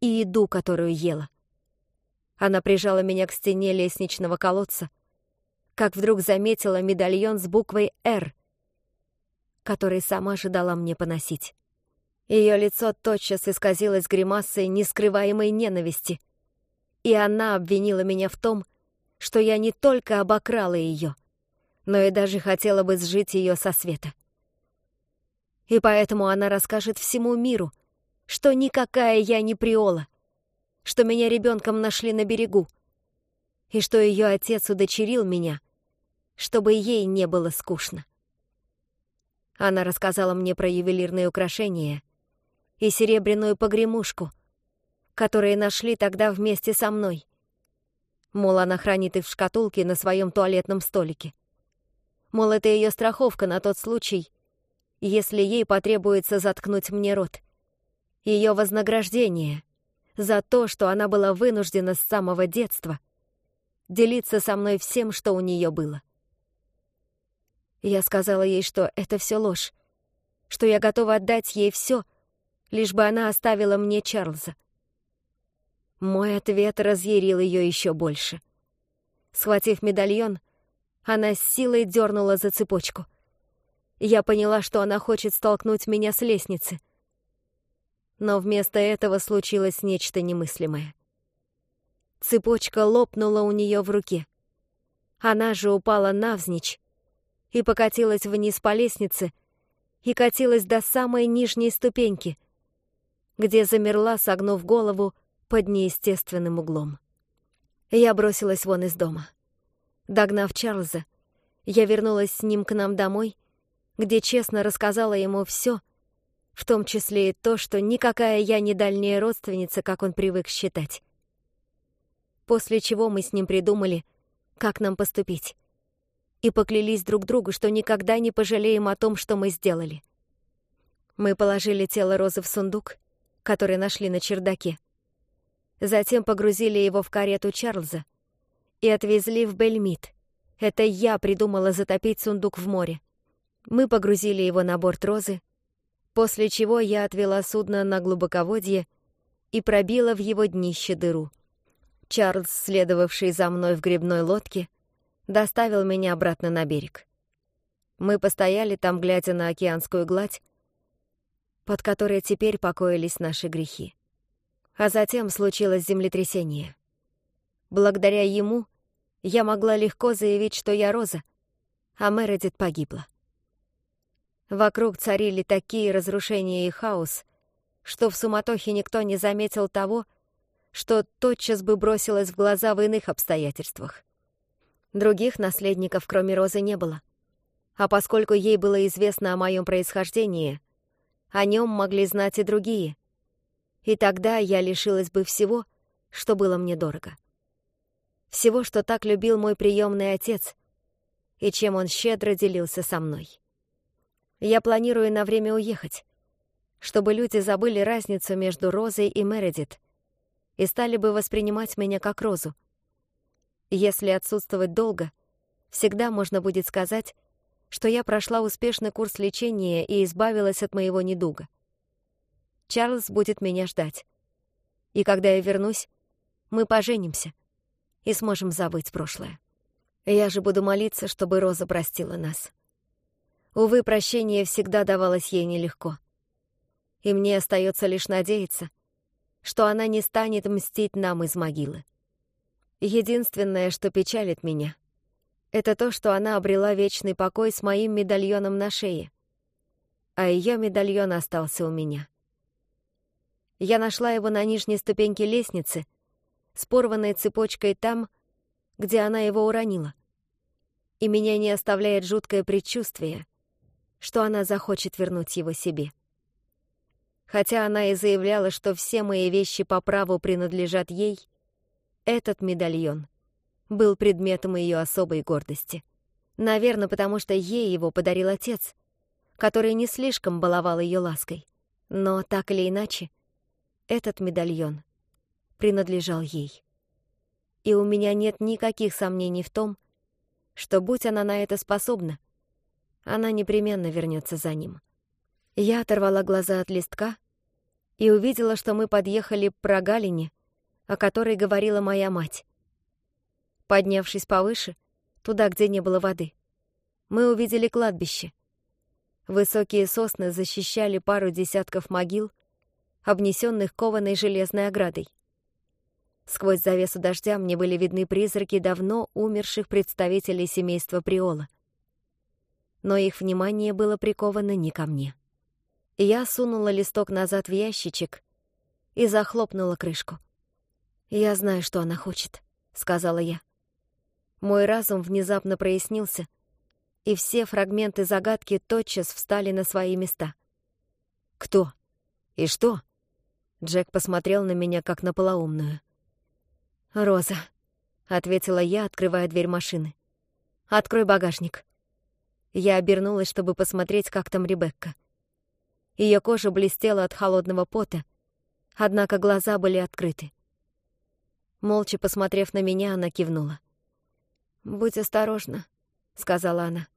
и еду, которую ела. Она прижала меня к стене лестничного колодца, как вдруг заметила медальон с буквой «Р», который сама же дала мне поносить. Ее лицо тотчас исказилось гримасой нескрываемой ненависти — и она обвинила меня в том, что я не только обокрала ее, но и даже хотела бы сжить ее со света. И поэтому она расскажет всему миру, что никакая я не приола, что меня ребенком нашли на берегу, и что ее отец удочерил меня, чтобы ей не было скучно. Она рассказала мне про ювелирные украшения и серебряную погремушку — которые нашли тогда вместе со мной. Мол, она хранит их в шкатулке на своем туалетном столике. Мол, это ее страховка на тот случай, если ей потребуется заткнуть мне рот. Ее вознаграждение за то, что она была вынуждена с самого детства делиться со мной всем, что у нее было. Я сказала ей, что это все ложь, что я готова отдать ей все, лишь бы она оставила мне Чарльза. Мой ответ разъярил ее еще больше. Схватив медальон, она с силой дернула за цепочку. Я поняла, что она хочет столкнуть меня с лестницы. Но вместо этого случилось нечто немыслимое. Цепочка лопнула у нее в руке. Она же упала навзничь и покатилась вниз по лестнице и катилась до самой нижней ступеньки, где замерла, согнув голову, под неестественным углом. Я бросилась вон из дома. Догнав Чарльза, я вернулась с ним к нам домой, где честно рассказала ему все, в том числе и то, что никакая я не дальняя родственница, как он привык считать. После чего мы с ним придумали, как нам поступить, и поклялись друг другу, что никогда не пожалеем о том, что мы сделали. Мы положили тело Розы в сундук, который нашли на чердаке, Затем погрузили его в карету Чарльза и отвезли в Бельмит. Это я придумала затопить сундук в море. Мы погрузили его на борт Розы, после чего я отвела судно на глубоководье и пробила в его днище дыру. Чарльз, следовавший за мной в грибной лодке, доставил меня обратно на берег. Мы постояли там, глядя на океанскую гладь, под которой теперь покоились наши грехи. А затем случилось землетрясение. Благодаря ему я могла легко заявить, что я Роза, а Мередит погибла. Вокруг царили такие разрушения и хаос, что в суматохе никто не заметил того, что тотчас бы бросилось в глаза в иных обстоятельствах. Других наследников, кроме Розы, не было. А поскольку ей было известно о моем происхождении, о нем могли знать и другие, и тогда я лишилась бы всего, что было мне дорого. Всего, что так любил мой приемный отец, и чем он щедро делился со мной. Я планирую на время уехать, чтобы люди забыли разницу между Розой и Мередит и стали бы воспринимать меня как Розу. Если отсутствовать долго, всегда можно будет сказать, что я прошла успешный курс лечения и избавилась от моего недуга. Чарльз будет меня ждать. И когда я вернусь, мы поженимся и сможем забыть прошлое. Я же буду молиться, чтобы Роза простила нас. Увы, прощение всегда давалось ей нелегко. И мне остается лишь надеяться, что она не станет мстить нам из могилы. Единственное, что печалит меня, это то, что она обрела вечный покой с моим медальоном на шее, а ее медальон остался у меня. Я нашла его на нижней ступеньке лестницы, с порванной цепочкой там, где она его уронила. И меня не оставляет жуткое предчувствие, что она захочет вернуть его себе. Хотя она и заявляла, что все мои вещи по праву принадлежат ей, этот медальон был предметом ее особой гордости. Наверное, потому что ей его подарил отец, который не слишком баловал ее лаской. Но так или иначе, этот медальон принадлежал ей. И у меня нет никаких сомнений в том, что, будь она на это способна, она непременно вернется за ним. Я оторвала глаза от листка и увидела, что мы подъехали к прогалине, о которой говорила моя мать. Поднявшись повыше, туда, где не было воды, мы увидели кладбище. Высокие сосны защищали пару десятков могил, обнесенных кованой железной оградой. Сквозь завесу дождя мне были видны призраки давно умерших представителей семейства Приола. Но их внимание было приковано не ко мне. Я сунула листок назад в ящичек и захлопнула крышку. «Я знаю, что она хочет», — сказала я. Мой разум внезапно прояснился, и все фрагменты загадки тотчас встали на свои места. «Кто? И что?» Джек посмотрел на меня, как на полоумную. «Роза», — ответила я, открывая дверь машины. «Открой багажник». Я обернулась, чтобы посмотреть, как там Ребекка. Ее кожа блестела от холодного пота, однако глаза были открыты. Молча посмотрев на меня, она кивнула. «Будь осторожна», — сказала она.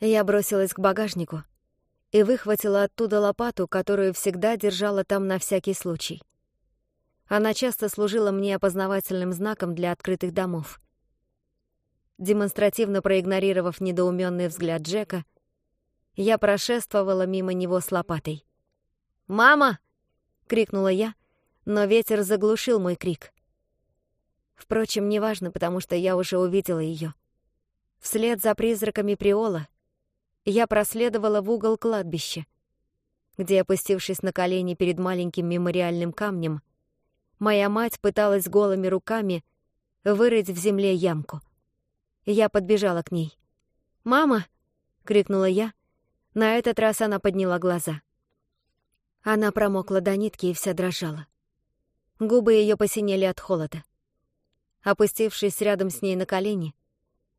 Я бросилась к багажнику, и выхватила оттуда лопату, которую всегда держала там на всякий случай. Она часто служила мне опознавательным знаком для открытых домов. Демонстративно проигнорировав недоуменный взгляд Джека, я прошествовала мимо него с лопатой. «Мама!» — крикнула я, но ветер заглушил мой крик. Впрочем, неважно, потому что я уже увидела ее. Вслед за призраками Приола я проследовала в угол кладбища, где, опустившись на колени перед маленьким мемориальным камнем, моя мать пыталась голыми руками вырыть в земле ямку. Я подбежала к ней. «Мама!» — крикнула я. На этот раз она подняла глаза. Она промокла до нитки и вся дрожала. Губы ее посинели от холода. Опустившись рядом с ней на колени,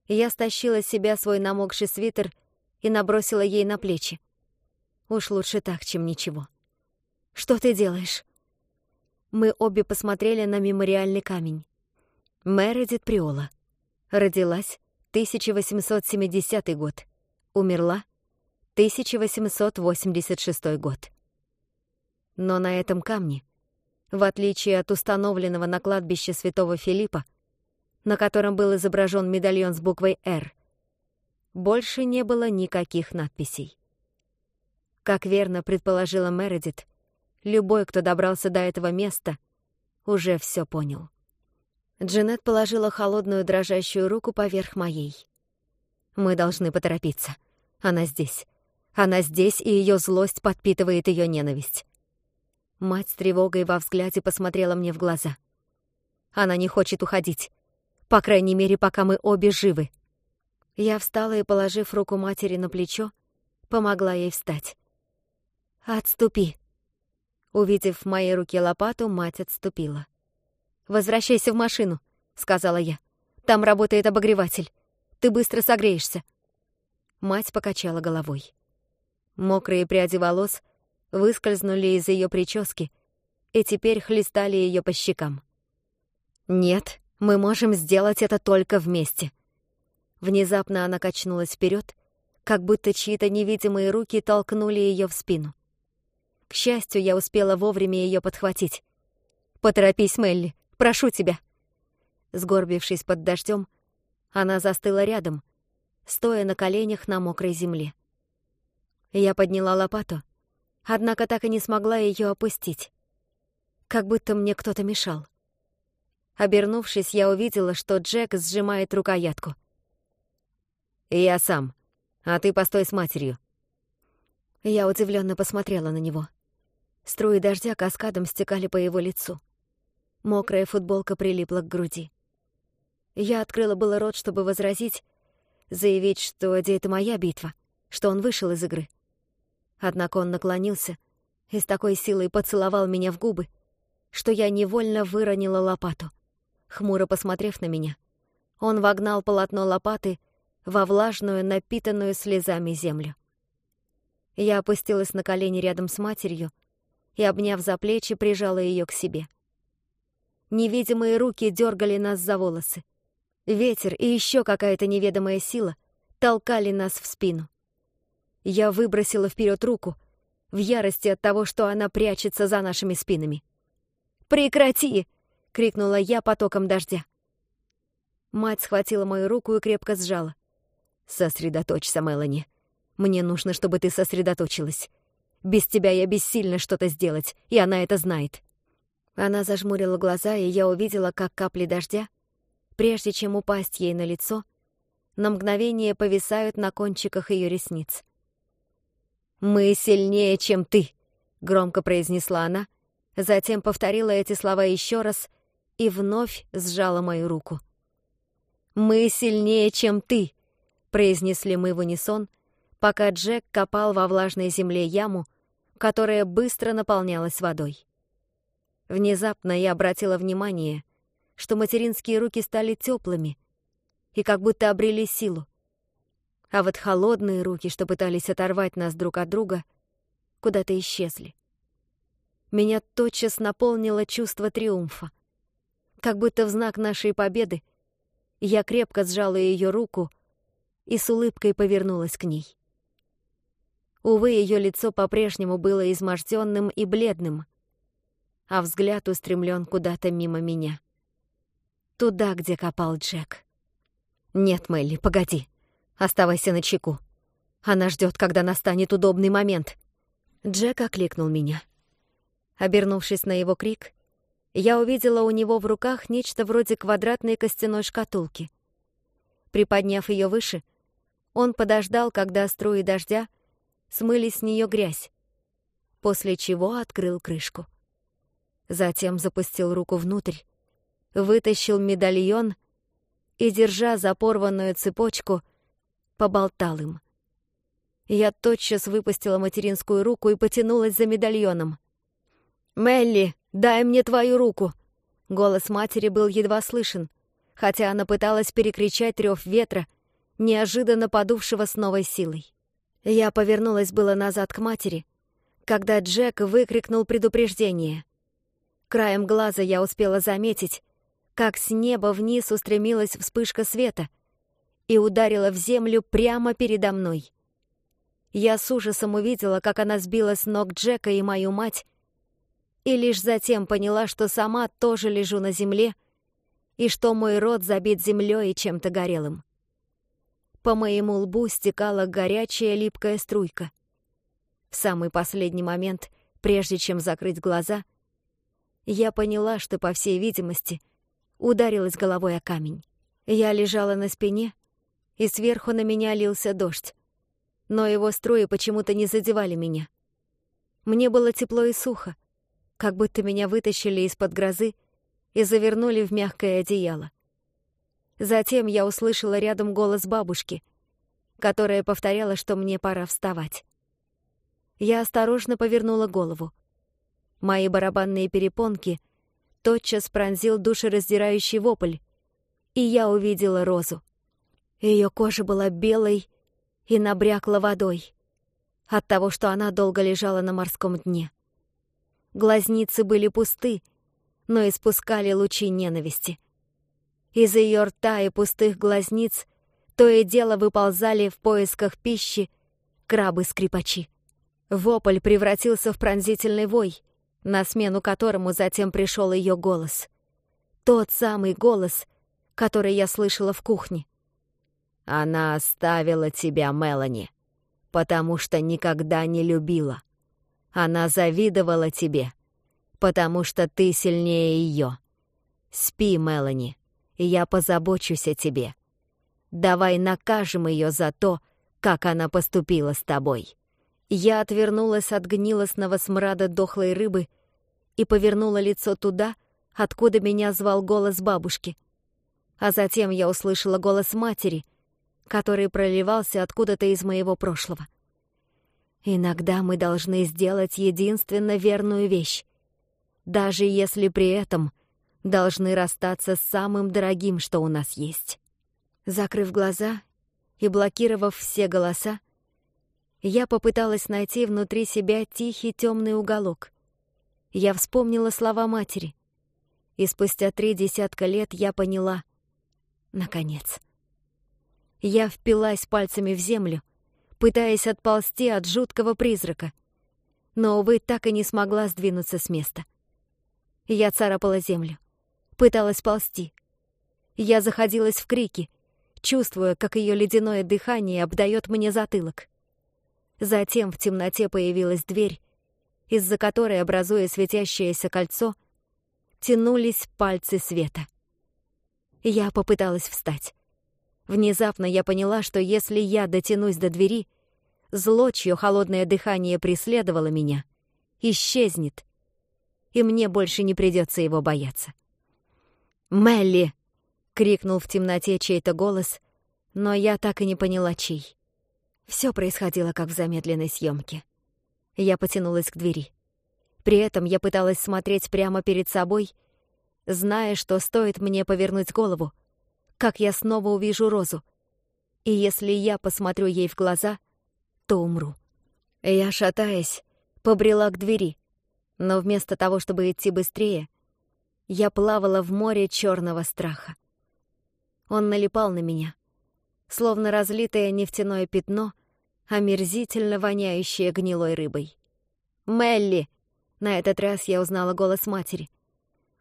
я стащила с себя свой намокший свитер — и набросила ей на плечи. Уж лучше так, чем ничего. «Что ты делаешь?» Мы обе посмотрели на мемориальный камень. Мередит Приола. Родилась 1870 год. Умерла 1886 год. Но на этом камне, в отличие от установленного на кладбище святого Филиппа, на котором был изображен медальон с буквой «Р», больше не было никаких надписей. Как верно предположила Мередит, любой, кто добрался до этого места, уже все понял. Джанет положила холодную дрожащую руку поверх моей. «Мы должны поторопиться. Она здесь. Она здесь, и ее злость подпитывает ее ненависть». Мать с тревогой во взгляде посмотрела мне в глаза. «Она не хочет уходить. По крайней мере, пока мы обе живы. Я встала и, положив руку матери на плечо, помогла ей встать. «Отступи!» Увидев в моей руке лопату, мать отступила. «Возвращайся в машину», — сказала я. «Там работает обогреватель. Ты быстро согреешься». Мать покачала головой. Мокрые пряди волос выскользнули из ее прически и теперь хлестали ее по щекам. «Нет, мы можем сделать это только вместе. Внезапно она качнулась вперед, как будто чьи-то невидимые руки толкнули ее в спину. К счастью, я успела вовремя ее подхватить. «Поторопись, Мелли, прошу тебя!» Сгорбившись под дождем, она застыла рядом, стоя на коленях на мокрой земле. Я подняла лопату, однако так и не смогла ее опустить. Как будто мне кто-то мешал. Обернувшись, я увидела, что Джек сжимает рукоятку — «Я сам. А ты постой с матерью». Я удивлённо посмотрела на него. Струи дождя каскадом стекали по его лицу. Мокрая футболка прилипла к груди. Я открыла было рот, чтобы возразить, заявить, что где это моя битва, что он вышел из игры. Однако он наклонился и с такой силой поцеловал меня в губы, что я невольно выронила лопату. Хмуро посмотрев на меня, он вогнал полотно лопаты во влажную, напитанную слезами землю. Я опустилась на колени рядом с матерью и, обняв за плечи, прижала ее к себе. Невидимые руки дергали нас за волосы. Ветер и еще какая-то неведомая сила толкали нас в спину. Я выбросила вперед руку, в ярости от того, что она прячется за нашими спинами. «Прекрати!» — крикнула я потоком дождя. Мать схватила мою руку и крепко сжала. Сосредоточься, Мелани. Мне нужно, чтобы ты сосредоточилась. Без тебя я бессильна что-то сделать, и она это знает». Она зажмурила глаза, и я увидела, как капли дождя, прежде чем упасть ей на лицо, на мгновение повисают на кончиках ее ресниц. «Мы сильнее, чем ты!» — громко произнесла она, затем повторила эти слова еще раз и вновь сжала мою руку. «Мы сильнее, чем ты!» произнесли мы в унисон, пока Джек копал во влажной земле яму, которая быстро наполнялась водой. Внезапно я обратила внимание, что материнские руки стали теплыми и как будто обрели силу. А вот холодные руки, что пытались оторвать нас друг от друга, куда-то исчезли. Меня тотчас наполнило чувство триумфа. Как будто в знак нашей победы я крепко сжала ее руку, и с улыбкой повернулась к ней. Увы, ее лицо по-прежнему было изможденным и бледным, а взгляд устремлен куда-то мимо меня. Туда, где копал Джек. «Нет, Мелли, погоди. Оставайся на чеку. Она ждет, когда настанет удобный момент». Джек окликнул меня. Обернувшись на его крик, я увидела у него в руках нечто вроде квадратной костяной шкатулки. Приподняв ее выше — он подождал, когда струи дождя смыли с нее грязь, после чего открыл крышку. Затем запустил руку внутрь, вытащил медальон и, держа за порванную цепочку, поболтал им. Я тотчас выпустила материнскую руку и потянулась за медальоном. «Мелли, дай мне твою руку!» Голос матери был едва слышен, хотя она пыталась перекричать рев ветра — неожиданно подувшего с новой силой. Я повернулась было назад к матери, когда Джек выкрикнул предупреждение. Краем глаза я успела заметить, как с неба вниз устремилась вспышка света и ударила в землю прямо передо мной. Я с ужасом увидела, как она сбила с ног Джека и мою мать, и лишь затем поняла, что сама тоже лежу на земле и что мой рот забит землей и чем-то горелым. По моему лбу стекала горячая липкая струйка. В самый последний момент, прежде чем закрыть глаза, я поняла, что, по всей видимости, ударилась головой о камень. Я лежала на спине, и сверху на меня лился дождь. Но его струи почему-то не задевали меня. Мне было тепло и сухо, как будто меня вытащили из-под грозы и завернули в мягкое одеяло. Затем я услышала рядом голос бабушки, которая повторяла, что мне пора вставать. Я осторожно повернула голову. Мои барабанные перепонки тотчас пронзил душераздирающий вопль, и я увидела розу. Ее кожа была белой и набрякла водой от того, что она долго лежала на морском дне. Глазницы были пусты, но испускали лучи ненависти — из ее рта и пустых глазниц то и дело выползали в поисках пищи крабы-скрипачи. Вопль превратился в пронзительный вой, на смену которому затем пришел ее голос. Тот самый голос, который я слышала в кухне. «Она оставила тебя, Мелани, потому что никогда не любила. Она завидовала тебе, потому что ты сильнее ее. Спи, Мелани, я позабочусь о тебе. Давай накажем ее за то, как она поступила с тобой». Я отвернулась от гнилостного смрада дохлой рыбы и повернула лицо туда, откуда меня звал голос бабушки. А затем я услышала голос матери, который проливался откуда-то из моего прошлого. «Иногда мы должны сделать единственно верную вещь, даже если при этом должны расстаться с самым дорогим, что у нас есть. Закрыв глаза и блокировав все голоса, я попыталась найти внутри себя тихий темный уголок. Я вспомнила слова матери. И спустя три десятка лет я поняла. Наконец. Я впилась пальцами в землю, пытаясь отползти от жуткого призрака. Но, увы, так и не смогла сдвинуться с места. Я царапала землю пыталась ползти. Я заходилась в крики, чувствуя, как ее ледяное дыхание обдает мне затылок. Затем в темноте появилась дверь, из-за которой, образуя светящееся кольцо, тянулись пальцы света. Я попыталась встать. Внезапно я поняла, что если я дотянусь до двери, зло, чье холодное дыхание преследовало меня, исчезнет, и мне больше не придется его бояться. «Мелли!» — крикнул в темноте чей-то голос, но я так и не поняла, чей. Все происходило, как в замедленной съемке. Я потянулась к двери. При этом я пыталась смотреть прямо перед собой, зная, что стоит мне повернуть голову, как я снова увижу Розу. И если я посмотрю ей в глаза, то умру. Я, шатаясь, побрела к двери, но вместо того, чтобы идти быстрее, я плавала в море черного страха. Он налипал на меня, словно разлитое нефтяное пятно, омерзительно воняющее гнилой рыбой. «Мелли!» — на этот раз я узнала голос матери.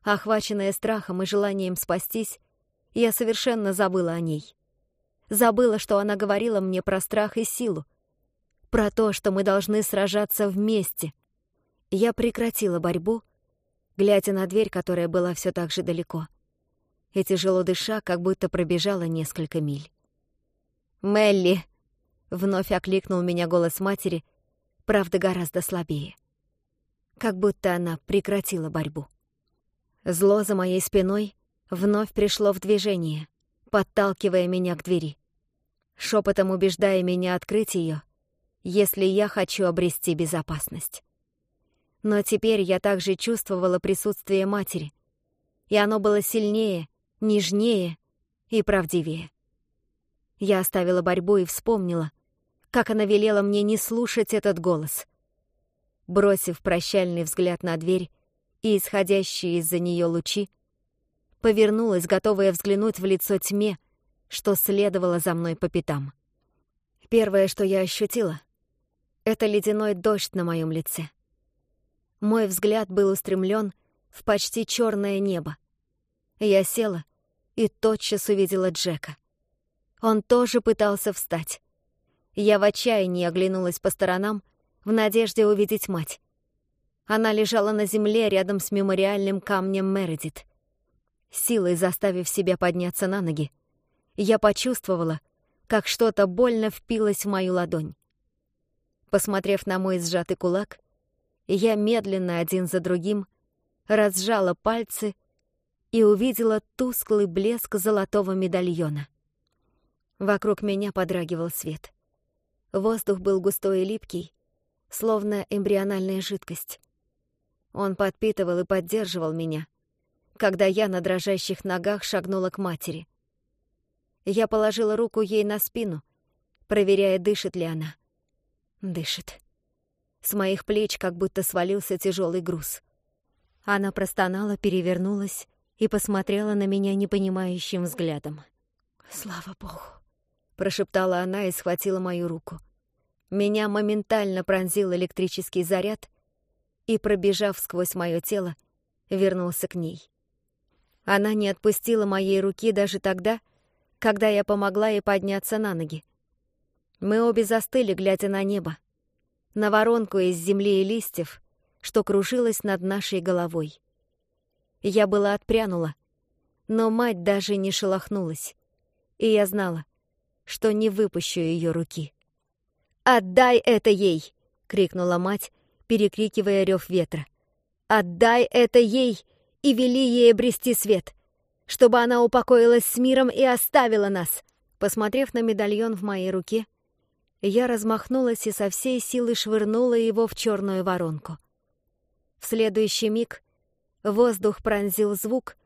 Охваченная страхом и желанием спастись, я совершенно забыла о ней. Забыла, что она говорила мне про страх и силу, про то, что мы должны сражаться вместе. Я прекратила борьбу — глядя на дверь, которая была все так же далеко. И тяжело дыша, как будто пробежала несколько миль. «Мелли!» — вновь окликнул меня голос матери, правда, гораздо слабее. Как будто она прекратила борьбу. Зло за моей спиной вновь пришло в движение, подталкивая меня к двери, шепотом убеждая меня открыть ее, если я хочу обрести безопасность. Но теперь я также чувствовала присутствие матери. И оно было сильнее, нежнее и правдивее. Я оставила борьбу и вспомнила, как она велела мне не слушать этот голос. Бросив прощальный взгляд на дверь и исходящие из-за нее лучи, повернулась, готовая взглянуть в лицо тьме, что следовало за мной по пятам. Первое, что я ощутила, — это ледяной дождь на моем лице. Мой взгляд был устремлен в почти черное небо. Я села и тотчас увидела Джека. Он тоже пытался встать. Я в отчаянии оглянулась по сторонам, в надежде увидеть мать. Она лежала на земле рядом с мемориальным камнем Мередит. Силой заставив себя подняться на ноги, я почувствовала, как что-то больно впилось в мою ладонь. Посмотрев на мой сжатый кулак, я медленно один за другим разжала пальцы и увидела тусклый блеск золотого медальона. Вокруг меня подрагивал свет. Воздух был густой и липкий, словно эмбриональная жидкость. Он подпитывал и поддерживал меня, когда я на дрожащих ногах шагнула к матери. Я положила руку ей на спину, проверяя, дышит ли она. Дышит. С моих плеч как будто свалился тяжелый груз. Она простонала, перевернулась и посмотрела на меня непонимающим взглядом. «Слава богу!» — прошептала она и схватила мою руку. Меня моментально пронзил электрический заряд и, пробежав сквозь мое тело, вернулся к ней. Она не отпустила моей руки даже тогда, когда я помогла ей подняться на ноги. Мы обе застыли, глядя на небо на воронку из земли и листьев, что кружилась над нашей головой. Я была отпрянула, но мать даже не шелохнулась, и я знала, что не выпущу ее руки. «Отдай это ей!» — крикнула мать, перекрикивая рев ветра. «Отдай это ей и вели ей обрести свет, чтобы она упокоилась с миром и оставила нас!» Посмотрев на медальон в моей руке, я размахнулась и со всей силы швырнула его в черную воронку. В следующий миг воздух пронзил звук,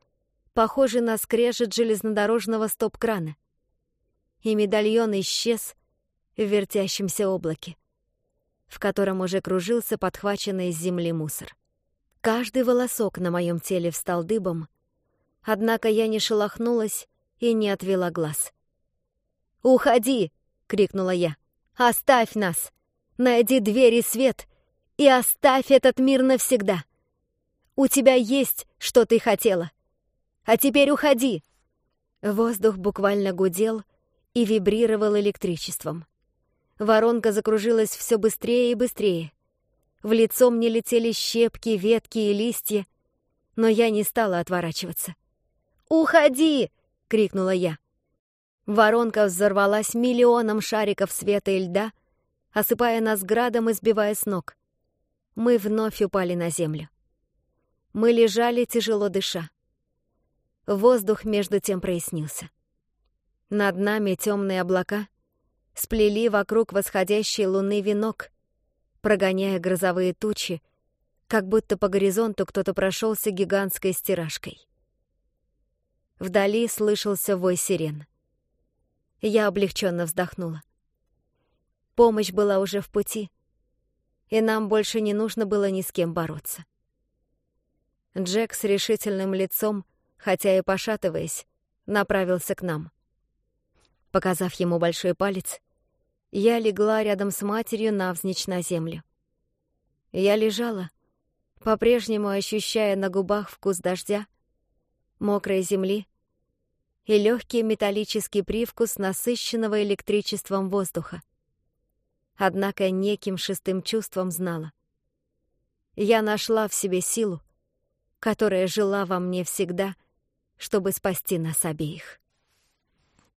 похожий на скрежет железнодорожного стоп-крана. И медальон исчез в вертящемся облаке, в котором уже кружился подхваченный из земли мусор. Каждый волосок на моем теле встал дыбом, однако я не шелохнулась и не отвела глаз. «Уходи!» — крикнула я. Оставь нас! Найди дверь и свет, и оставь этот мир навсегда! У тебя есть, что ты хотела! А теперь уходи!» Воздух буквально гудел и вибрировал электричеством. Воронка закружилась все быстрее и быстрее. В лицо мне летели щепки, ветки и листья, но я не стала отворачиваться. «Уходи!» — крикнула я. Воронка взорвалась миллионом шариков света и льда, осыпая нас градом и сбивая с ног. Мы вновь упали на землю. Мы лежали, тяжело дыша. Воздух между тем прояснился. Над нами темные облака сплели вокруг восходящей луны венок, прогоняя грозовые тучи, как будто по горизонту кто-то прошелся гигантской стирашкой. Вдали слышался вой сирен. Я облегченно вздохнула. Помощь была уже в пути, и нам больше не нужно было ни с кем бороться. Джек с решительным лицом, хотя и пошатываясь, направился к нам. Показав ему большой палец, я легла рядом с матерью навзничь на землю. Я лежала, по-прежнему ощущая на губах вкус дождя, мокрой земли и легкий металлический привкус насыщенного электричеством воздуха. Однако неким шестым чувством знала. Я нашла в себе силу, которая жила во мне всегда, чтобы спасти нас обеих.